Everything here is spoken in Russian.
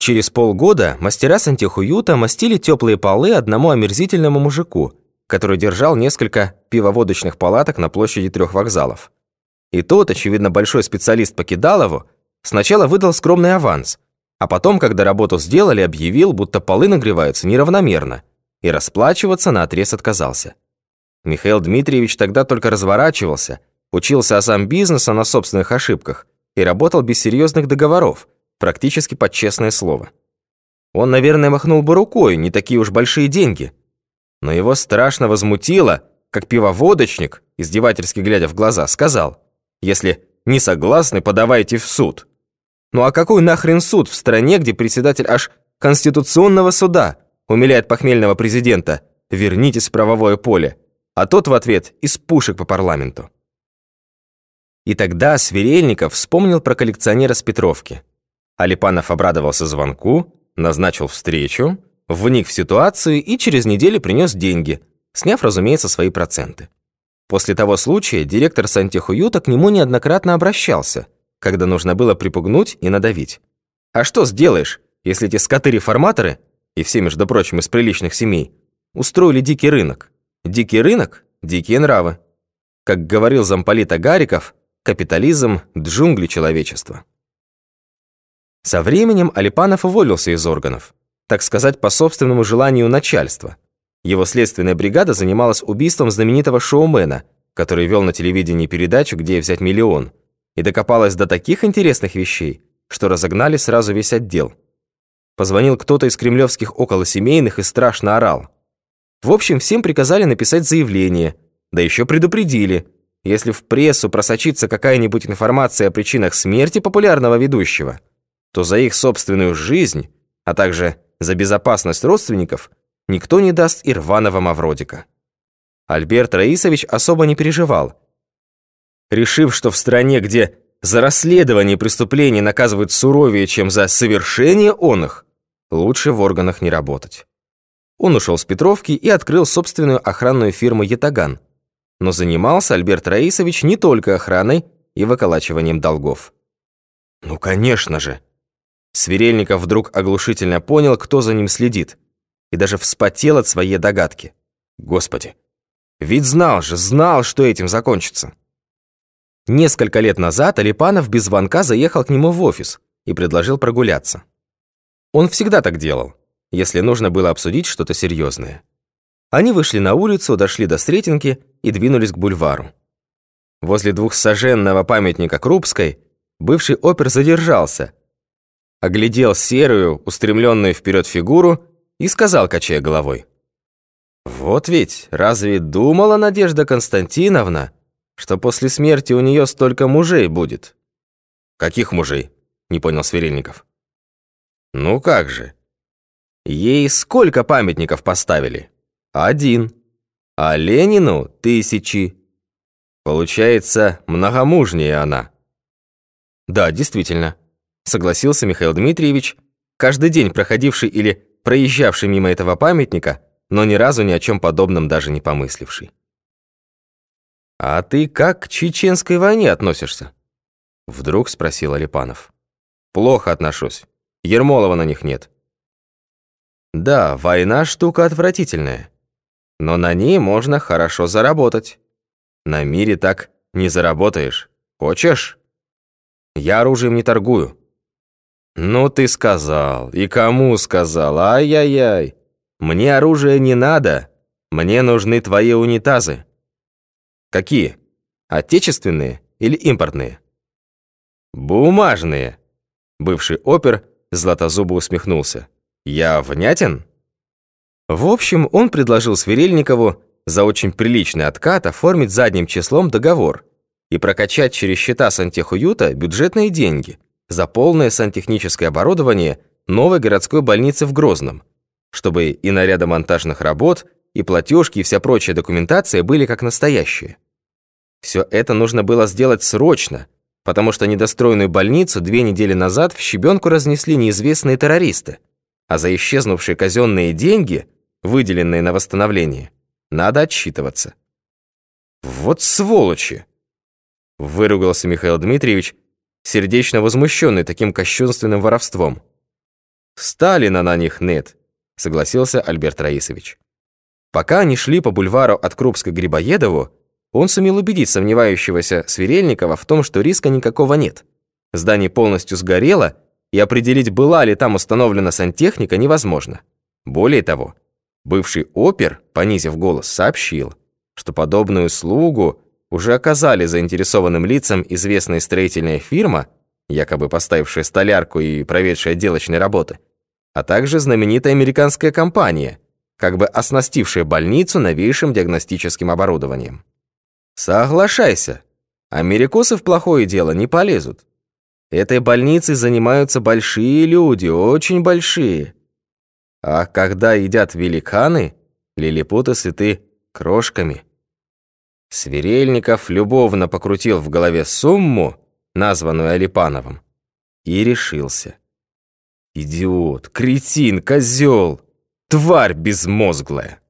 Через полгода мастера сантехуюта мастили теплые полы одному омерзительному мужику, который держал несколько пивоводочных палаток на площади трех вокзалов. И тот, очевидно, большой специалист по Кидалову, сначала выдал скромный аванс, а потом, когда работу сделали, объявил, будто полы нагреваются неравномерно, и расплачиваться на отрез отказался. Михаил Дмитриевич тогда только разворачивался, учился о сам бизнеса на собственных ошибках и работал без серьезных договоров, практически под честное слово. Он, наверное, махнул бы рукой, не такие уж большие деньги. Но его страшно возмутило, как пивоводочник, издевательски глядя в глаза, сказал, «Если не согласны, подавайте в суд». Ну а какой нахрен суд в стране, где председатель аж Конституционного суда умиляет похмельного президента «Вернитесь в правовое поле», а тот в ответ из пушек по парламенту. И тогда Сверельников вспомнил про коллекционера с Петровки. Алипанов обрадовался звонку, назначил встречу, вник в ситуацию и через неделю принес деньги, сняв, разумеется, свои проценты. После того случая директор сантехуюта к нему неоднократно обращался, когда нужно было припугнуть и надавить. А что сделаешь, если эти скоты-реформаторы, и все, между прочим, из приличных семей, устроили дикий рынок? Дикий рынок – дикие нравы. Как говорил замполит Агариков, капитализм – джунгли человечества. Со временем Алипанов уволился из органов, так сказать, по собственному желанию начальства. Его следственная бригада занималась убийством знаменитого шоумена, который вел на телевидении передачу «Где взять миллион», и докопалась до таких интересных вещей, что разогнали сразу весь отдел. Позвонил кто-то из кремлевских околосемейных и страшно орал – в общем, всем приказали написать заявление, да еще предупредили, если в прессу просочится какая-нибудь информация о причинах смерти популярного ведущего, то за их собственную жизнь, а также за безопасность родственников, никто не даст и рваного Мавродика. Альберт Раисович особо не переживал. Решив, что в стране, где за расследование преступлений наказывают суровее, чем за совершение он их, лучше в органах не работать. Он ушел с Петровки и открыл собственную охранную фирму «Ятаган». Но занимался Альберт Раисович не только охраной и выколачиванием долгов. Ну, конечно же. Сверельников вдруг оглушительно понял, кто за ним следит, и даже вспотел от своей догадки. Господи, ведь знал же, знал, что этим закончится. Несколько лет назад Алипанов без звонка заехал к нему в офис и предложил прогуляться. Он всегда так делал если нужно было обсудить что-то серьезное. Они вышли на улицу, дошли до Сретенки и двинулись к бульвару. Возле двухсоженного памятника Крупской бывший опер задержался, оглядел серую, устремленную вперед фигуру и сказал, качая головой. «Вот ведь, разве думала Надежда Константиновна, что после смерти у нее столько мужей будет?» «Каких мужей?» — не понял Сверельников. «Ну как же, Ей сколько памятников поставили? Один. А Ленину тысячи. Получается, многомужнее она. Да, действительно, согласился Михаил Дмитриевич, каждый день проходивший или проезжавший мимо этого памятника, но ни разу ни о чем подобном даже не помысливший. «А ты как к чеченской войне относишься?» Вдруг спросил Алипанов. «Плохо отношусь. Ермолова на них нет. Да, война штука отвратительная, но на ней можно хорошо заработать. На мире так не заработаешь. Хочешь? Я оружием не торгую. Ну ты сказал, и кому сказал, ай-яй-яй. Мне оружие не надо, мне нужны твои унитазы. Какие? Отечественные или импортные? Бумажные. Бывший опер златозубо усмехнулся. Я внятен? В общем, он предложил Сверельникову за очень приличный откат оформить задним числом договор и прокачать через счета сантехуюта бюджетные деньги за полное сантехническое оборудование новой городской больницы в Грозном, чтобы и наряды монтажных работ, и платежки, и вся прочая документация были как настоящие. Все это нужно было сделать срочно, потому что недостроенную больницу две недели назад в щебенку разнесли неизвестные террористы – а за исчезнувшие казенные деньги, выделенные на восстановление, надо отсчитываться. «Вот сволочи!» выругался Михаил Дмитриевич, сердечно возмущенный таким кощунственным воровством. Сталина на них нет, согласился Альберт Раисович. Пока они шли по бульвару от Крупска к Грибоедову, он сумел убедить сомневающегося Сверельникова в том, что риска никакого нет. Здание полностью сгорело, и определить, была ли там установлена сантехника, невозможно. Более того, бывший опер, понизив голос, сообщил, что подобную услугу уже оказали заинтересованным лицам известная строительная фирма, якобы поставившая столярку и проведшая отделочные работы, а также знаменитая американская компания, как бы оснастившая больницу новейшим диагностическим оборудованием. Соглашайся, америкосы в плохое дело не полезут. Этой больницей занимаются большие люди, очень большие. А когда едят великаны, лилипуты сыты крошками. Сверельников любовно покрутил в голове сумму, названную Алипановым, и решился. Идиот, кретин, козел, тварь безмозглая.